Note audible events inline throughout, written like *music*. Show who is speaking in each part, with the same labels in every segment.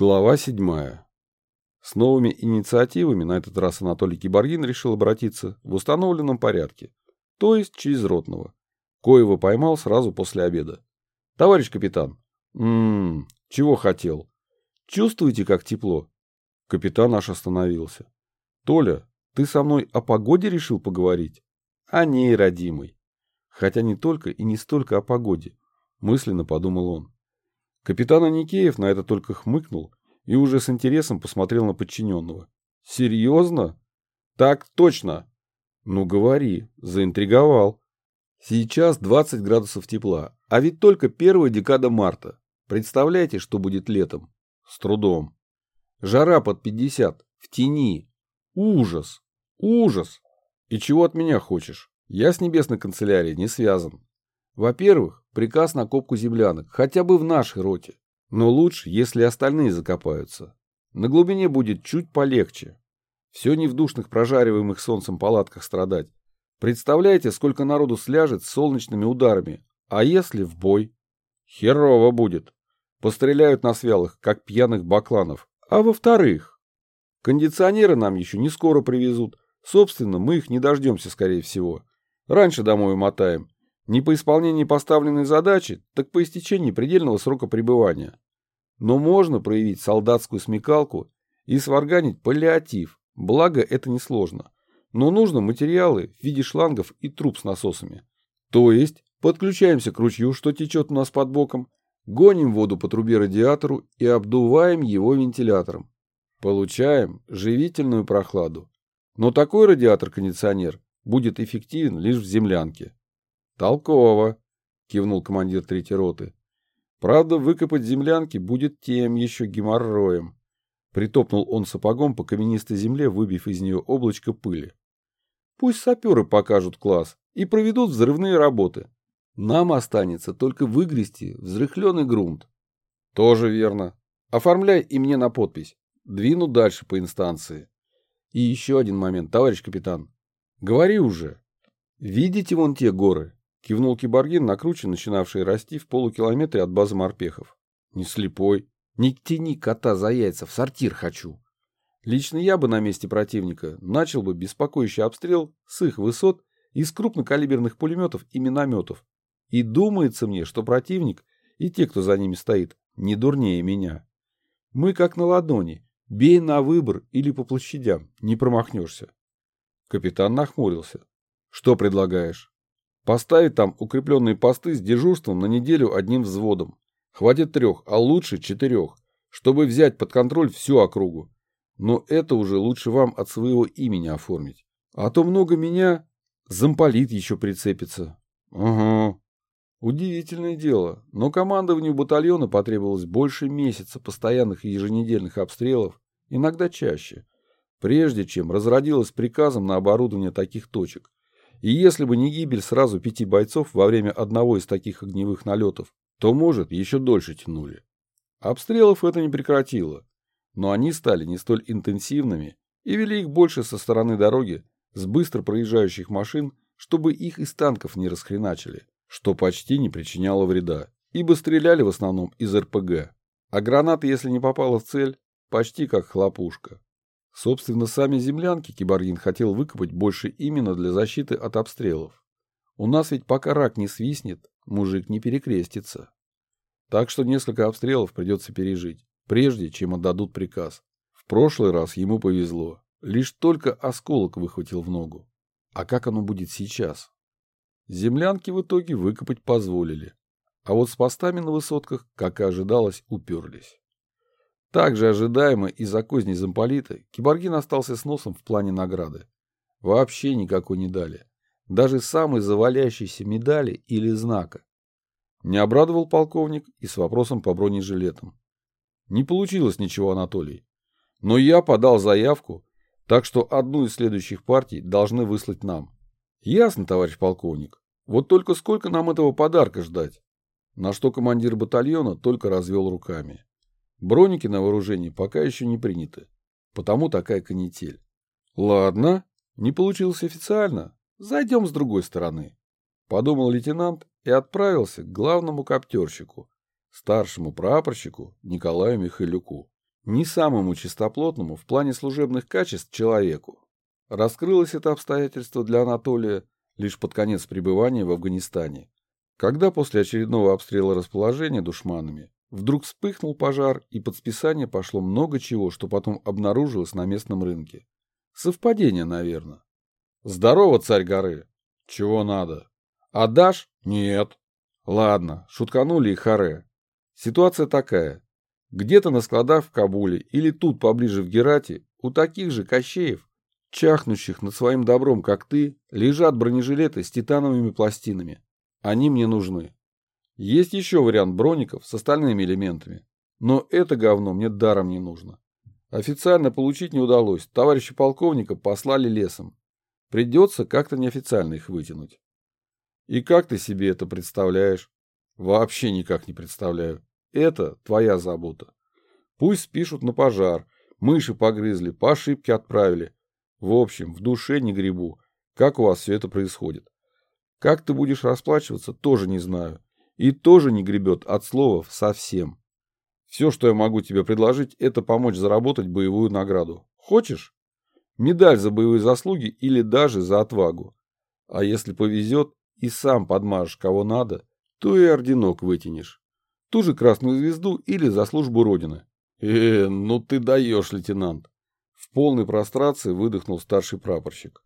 Speaker 1: Глава седьмая. С новыми инициативами на этот раз Анатолий Киборгин решил обратиться в установленном порядке, то есть через Ротного, коего поймал сразу после обеда. Товарищ капитан, ммм, чего хотел? Чувствуете, как тепло? Капитан аж остановился. Толя, ты со мной о погоде решил поговорить? О ней, родимый. Хотя не только и не столько о погоде, мысленно подумал он. Капитан Аникеев на это только хмыкнул и уже с интересом посмотрел на подчиненного. «Серьезно?» «Так точно!» «Ну говори, заинтриговал». Сейчас 20 градусов тепла, а ведь только первая декада марта. Представляете, что будет летом? С трудом. Жара под 50, в тени. Ужас! Ужас! И чего от меня хочешь? Я с небесной канцелярией не связан. Во-первых, приказ на копку землянок, хотя бы в нашей роте. Но лучше, если остальные закопаются. На глубине будет чуть полегче. Все не в душных прожариваемых солнцем палатках страдать. Представляете, сколько народу сляжет с солнечными ударами. А если в бой? Херово будет. Постреляют на свялых, как пьяных бакланов. А во-вторых, кондиционеры нам еще не скоро привезут. Собственно, мы их не дождемся, скорее всего. Раньше домой умотаем. Не по исполнении поставленной задачи, так по истечении предельного срока пребывания. Но можно проявить солдатскую смекалку и сварганить паллиатив, благо это несложно. Но нужно материалы в виде шлангов и труб с насосами. То есть подключаемся к ручью, что течет у нас под боком, гоним воду по трубе радиатору и обдуваем его вентилятором. Получаем живительную прохладу. Но такой радиатор-кондиционер будет эффективен лишь в землянке. «Толково», — кивнул командир третьей роты. «Правда, выкопать землянки будет тем еще геморроем». Притопнул он сапогом по каменистой земле, выбив из нее облачко пыли. «Пусть саперы покажут класс и проведут взрывные работы. Нам останется только выгрести взрыхленный грунт». «Тоже верно. Оформляй и мне на подпись. Двину дальше по инстанции». «И еще один момент, товарищ капитан. Говори уже. Видите вон те горы?» Кивнул киборгин, накручен, начинавший расти в полукилометре от базы морпехов. Не слепой. Не тяни кота за яйца, в сортир хочу. Лично я бы на месте противника начал бы беспокоящий обстрел с их высот из крупнокалиберных пулеметов и минометов. И думается мне, что противник и те, кто за ними стоит, не дурнее меня. Мы как на ладони. Бей на выбор или по площадям, не промахнешься. Капитан нахмурился. Что предлагаешь? Поставить там укрепленные посты с дежурством на неделю одним взводом. Хватит трех, а лучше четырех, чтобы взять под контроль всю округу. Но это уже лучше вам от своего имени оформить. А то много меня замполит еще прицепится. Угу. Удивительное дело, но командованию батальона потребовалось больше месяца постоянных и еженедельных обстрелов, иногда чаще, прежде чем разродилось приказом на оборудование таких точек. И если бы не гибель сразу пяти бойцов во время одного из таких огневых налетов, то, может, еще дольше тянули. Обстрелов это не прекратило, но они стали не столь интенсивными и вели их больше со стороны дороги с быстро проезжающих машин, чтобы их из танков не расхреначили, что почти не причиняло вреда, ибо стреляли в основном из РПГ, а граната, если не попала в цель, почти как хлопушка. Собственно, сами землянки Киборгин хотел выкопать больше именно для защиты от обстрелов. У нас ведь пока рак не свистнет, мужик не перекрестится. Так что несколько обстрелов придется пережить, прежде чем отдадут приказ. В прошлый раз ему повезло. Лишь только осколок выхватил в ногу. А как оно будет сейчас? Землянки в итоге выкопать позволили. А вот с постами на высотках, как и ожидалось, уперлись. Также ожидаемо из-за козней замполита Киборгин остался с носом в плане награды. Вообще никакой не дали. Даже самой завалящейся медали или знака. Не обрадовал полковник и с вопросом по бронежилетам. Не получилось ничего, Анатолий. Но я подал заявку, так что одну из следующих партий должны выслать нам. Ясно, товарищ полковник. Вот только сколько нам этого подарка ждать? На что командир батальона только развел руками. Броники на вооружении пока еще не приняты, потому такая канитель. Ладно, не получилось официально, зайдем с другой стороны. Подумал лейтенант и отправился к главному коптерщику, старшему прапорщику Николаю Михайлюку. не самому чистоплотному в плане служебных качеств человеку. Раскрылось это обстоятельство для Анатолия лишь под конец пребывания в Афганистане, когда после очередного обстрела расположения душманами вдруг вспыхнул пожар и под списание пошло много чего, что потом обнаружилось на местном рынке. Совпадение, наверное. Здорово, царь горы. Чего надо? Отдашь? Нет. Ладно, шутканули и харе. Ситуация такая. Где-то на складах в Кабуле или тут поближе в Герате у таких же кощеев, чахнущих над своим добром, как ты, лежат бронежилеты с титановыми пластинами. Они мне нужны. Есть еще вариант броников с остальными элементами. Но это говно мне даром не нужно. Официально получить не удалось. Товарища полковника послали лесом. Придется как-то неофициально их вытянуть. И как ты себе это представляешь? Вообще никак не представляю. Это твоя забота. Пусть спишут на пожар, мыши погрызли, по ошибке отправили. В общем, в душе не грибу. Как у вас все это происходит? Как ты будешь расплачиваться, тоже не знаю. И тоже не гребет от слова совсем. Все, что я могу тебе предложить, это помочь заработать боевую награду. Хочешь? Медаль за боевые заслуги или даже за отвагу. А если повезет и сам подмажешь кого надо, то и орденок вытянешь. Ту же красную звезду или за службу Родины. Э, ну ты даешь, лейтенант. В полной прострации выдохнул старший прапорщик.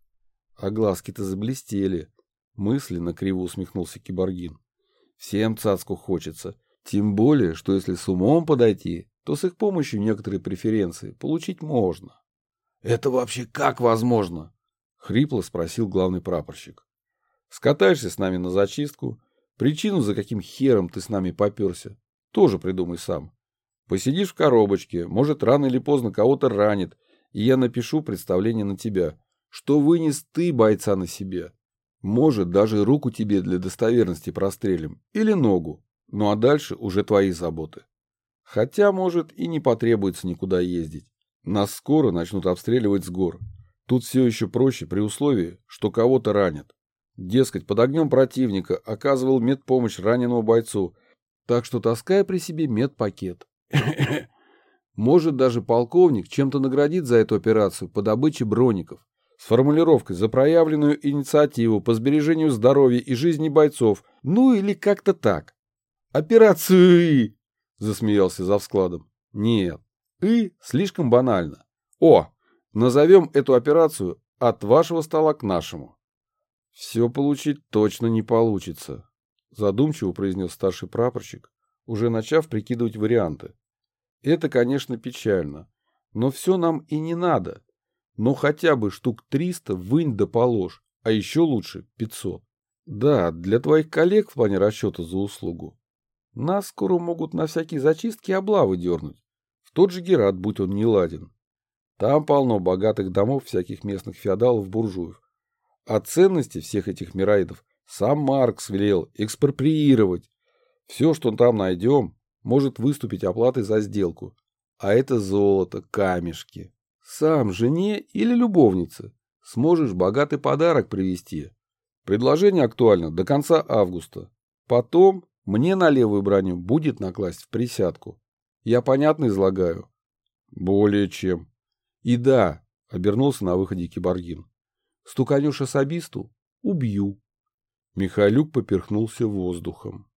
Speaker 1: А глазки-то заблестели. Мысленно криво усмехнулся Киборгин. Всем цацку хочется. Тем более, что если с умом подойти, то с их помощью некоторые преференции получить можно. «Это вообще как возможно?» — хрипло спросил главный прапорщик. «Скатаешься с нами на зачистку, причину, за каким хером ты с нами поперся, тоже придумай сам. Посидишь в коробочке, может, рано или поздно кого-то ранит, и я напишу представление на тебя, что вынес ты бойца на себе. Может, даже руку тебе для достоверности прострелим, или ногу, ну а дальше уже твои заботы. Хотя, может, и не потребуется никуда ездить. Нас скоро начнут обстреливать с гор. Тут все еще проще при условии, что кого-то ранят. Дескать, под огнем противника оказывал медпомощь раненому бойцу, так что таскай при себе медпакет. *coughs* Может, даже полковник чем-то наградит за эту операцию по добыче броников с формулировкой за проявленную инициативу по сбережению здоровья и жизни бойцов, ну или как-то так. «Операцию И!» — засмеялся за вскладом. «Нет, И слишком банально. О, назовем эту операцию «От вашего стола к нашему». «Все получить точно не получится», — задумчиво произнес старший прапорщик, уже начав прикидывать варианты. «Это, конечно, печально, но все нам и не надо. Но хотя бы штук триста вынь да положь, а еще лучше пятьсот. Да, для твоих коллег в плане расчета за услугу нас скоро могут на всякие зачистки облавы дернуть. В тот же Герат, будь он не ладен. Там полно богатых домов всяких местных феодалов-буржуев. А ценности всех этих мираидов сам Маркс велел экспроприировать. Все, что там найдем, может выступить оплатой за сделку. А это золото, камешки. Сам жене или любовнице сможешь богатый подарок привезти. Предложение актуально до конца августа. Потом мне на левую броню будет накласть в присядку. Я понятно излагаю? Более чем. И да, обернулся на выходе киборгин. Стуканешь особисту — убью. Михайлюк поперхнулся воздухом.